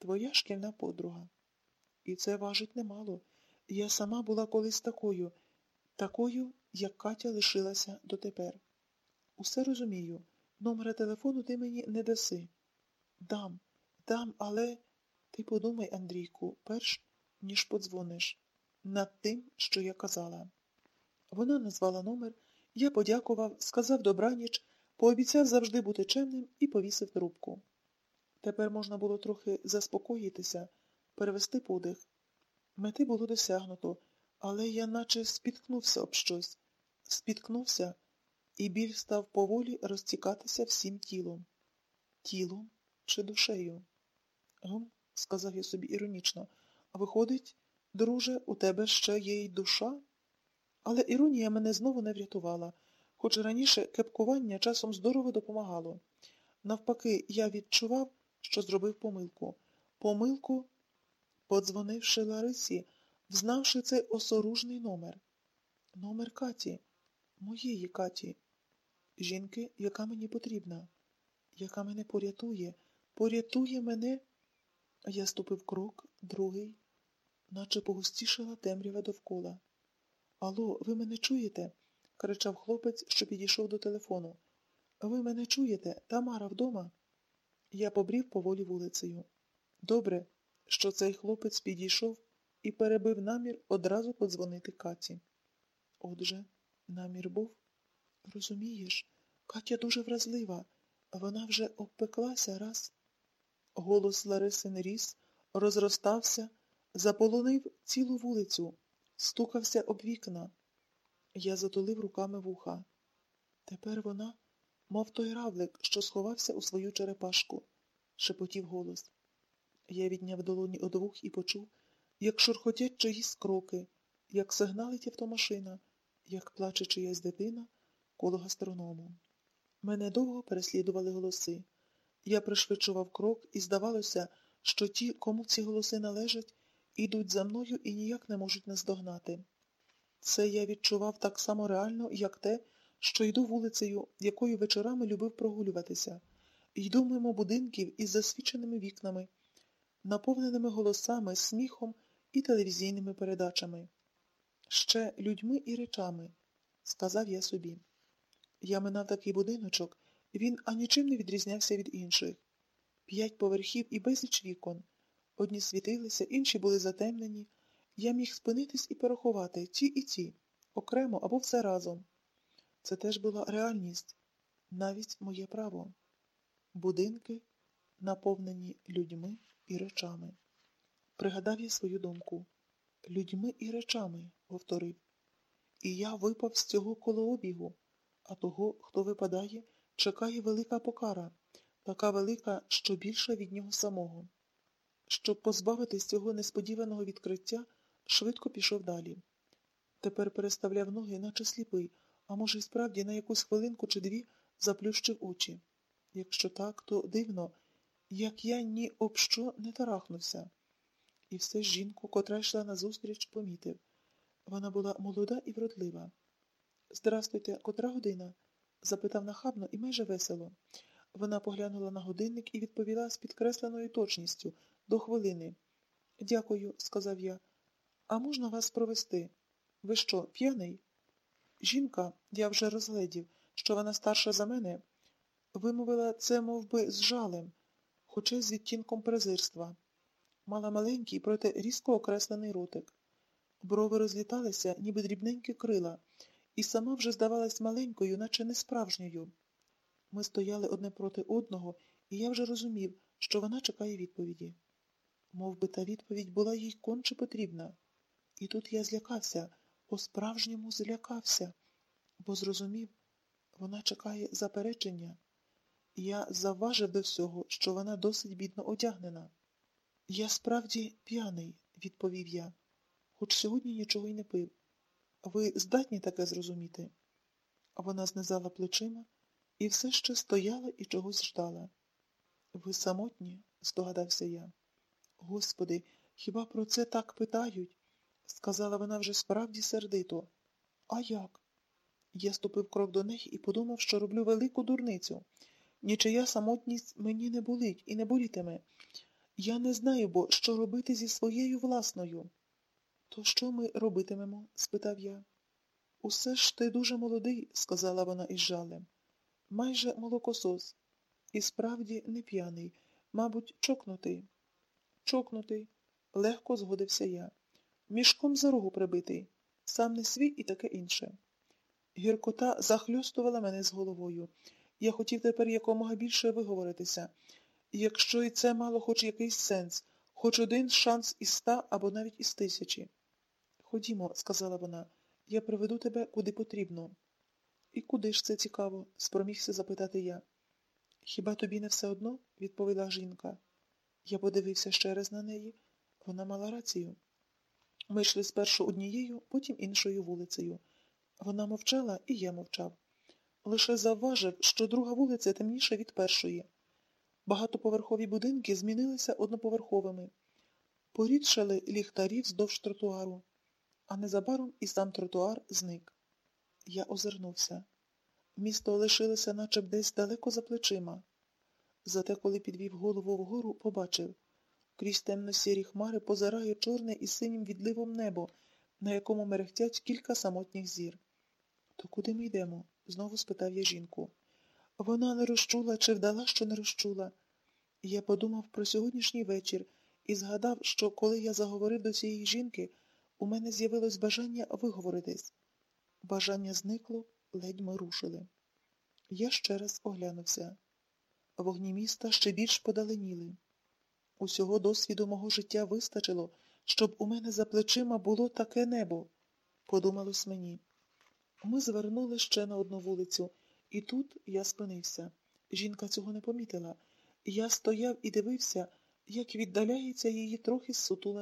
Твоя шкільна подруга. І це важить немало. Я сама була колись такою, такою, як Катя лишилася дотепер. Усе розумію. Номера телефону ти мені не даси. Дам, дам, але ти подумай, Андрійку, перш ніж подзвониш, над тим, що я казала. Вона назвала номер, я подякував, сказав добраніч, пообіцяв завжди бути чемним і повісив трубку. Тепер можна було трохи заспокоїтися, перевести подих. Мети було досягнуто, але я наче спіткнувся об щось, спіткнувся, і біль став поволі розтікатися всім тілом. Тілом чи душею? Гм, сказав я собі іронічно, виходить, друже, у тебе ще є й душа? Але іронія мене знову не врятувала, хоч раніше кепкування часом здорово допомагало. Навпаки, я відчував, що зробив помилку. Помилку, подзвонивши Ларисі, взнавши цей осоружний номер. Номер Каті, моєї Каті, жінки, яка мені потрібна, яка мене порятує, порятує мене. Я ступив крок, другий, наче погустішала темрява довкола. Алло, ви мене чуєте? кричав хлопець, що підійшов до телефону. Ви мене чуєте? Тамара вдома? Я побрів поволі вулицею. Добре, що цей хлопець підійшов і перебив намір одразу подзвонити Каті. Отже, намір був. Розумієш, Катя дуже вразлива, вона вже обпеклася раз. Голос Лариси ріс, розростався, заполонив цілу вулицю, стукався об вікна. Я затулив руками вуха. Тепер вона, мов той равлик, що сховався у свою черепашку, шепотів голос. Я відняв долоні од вух і почув, як шурхотять чиїсь кроки, як сигналить автомашина, як плаче чиясь дитина коло гастроному. Мене довго переслідували голоси. Я пришвидшував крок, і здавалося, що ті, кому ці голоси належать, ідуть за мною і ніяк не можуть наздогнати. Це я відчував так само реально, як те, що йду вулицею, якою вечорами любив прогулюватися, йду мимо будинків із засвіченими вікнами, наповненими голосами, сміхом і телевізійними передачами. Ще людьми і речами, сказав я собі. Я минав такий будиночок, він анічим не відрізнявся від інших. П'ять поверхів і безліч вікон. Одні світилися, інші були затемнені. Я міг спинитись і порахувати ті і ті, окремо або все разом. Це теж була реальність, навіть моє право. Будинки, наповнені людьми і речами. Пригадав я свою думку. Людьми і речами, повторив. І я випав з цього колообігу, а того, хто випадає, чекає велика покара, така велика, що більша від нього самого. Щоб позбавитись цього несподіваного відкриття, швидко пішов далі. Тепер переставляв ноги, наче сліпий, а може, й справді на якусь хвилинку чи дві заплющив очі. Якщо так, то дивно, як я ні об що не тарахнувся. І все ж жінку, котра йшла назустріч, помітив. Вона була молода і вродлива. Здрастуйте, котра година? запитав нахабно і майже весело. Вона поглянула на годинник і відповіла з підкресленою точністю до хвилини. Дякую, сказав я. А можна вас провести? Ви що, п'яний? Жінка, я вже розгледів, що вона старша за мене, вимовила це мов би, з жалем, хоча з відтінком презирства. Мала маленький, проте різко окреслений ротик. Брови розліталися, ніби дрібненькі крила, і сама вже здавалась маленькою, наче не справжньою. Ми стояли одне проти одного, і я вже розумів, що вона чекає відповіді. Мов би та відповідь була їй конче потрібна. І тут я злякався, по-справжньому злякався, бо зрозумів, вона чекає заперечення. Я завважив до всього, що вона досить бідно одягнена. Я справді п'яний, відповів я, хоч сьогодні нічого й не пив. Ви здатні таке зрозуміти? Вона знизала плечима і все ще стояла і чогось ждала. Ви самотні, здогадався я. Господи, хіба про це так питають? Сказала вона вже справді сердито. А як? Я ступив крок до неї і подумав, що роблю велику дурницю. Нічия самотність мені не болить і не болітиме. Я не знаю, бо що робити зі своєю власною. То що ми робитимемо? спитав я. Усе ж ти дуже молодий, сказала вона із жалем. Майже молокосос. І справді не п'яний, мабуть, чокнутий. Чокнутий, легко згодився я. Мішком за рогу прибитий, сам не свій і таке інше. Гіркота захльостувала мене з головою. Я хотів тепер якомога більше виговоритися. Якщо і це мало хоч якийсь сенс, хоч один шанс із ста або навіть із тисячі. Ходімо, сказала вона, я приведу тебе куди потрібно. І куди ж це цікаво? спромігся запитати я. Хіба тобі не все одно? відповіла жінка. Я подивився ще раз на неї. Вона мала рацію. Ми йшли спершу однією, потім іншою вулицею. Вона мовчала, і я мовчав. Лише завважив, що друга вулиця темніша від першої. Багатоповерхові будинки змінилися одноповерховими. Порідшали ліхтарі вздовж тротуару, а незабаром і сам тротуар зник. Я озирнувся. Місто лишилося наче б десь далеко за плечима. Зате, коли підвів голову вгору, побачив. Крізь темно-сірі хмари позирає чорне і синім відливом небо, на якому мерехтять кілька самотніх зір. То куди ми йдемо? знову спитав я жінку. Вона не розчула чи вдала, що не розчула. Я подумав про сьогоднішній вечір і згадав, що коли я заговорив до цієї жінки, у мене з'явилось бажання виговоритись. Бажання зникло, ледь ми рушили. Я ще раз оглянувся. Вогні міста ще більш подаленіли. Усього досвіду мого життя вистачило, щоб у мене за плечима було таке небо, подумалось мені. Ми звернули ще на одну вулицю, і тут я спинився. Жінка цього не помітила. Я стояв і дивився, як віддаляється її трохи зсутула